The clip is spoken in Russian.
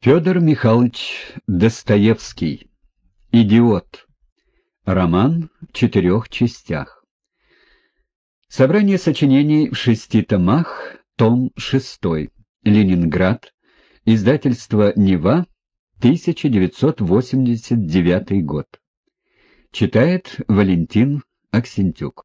Федор Михайлович Достоевский «Идиот» Роман в четырех частях Собрание сочинений в шести томах, том шестой. Ленинград. Издательство «Нева», 1989 год. Читает Валентин Аксентюк.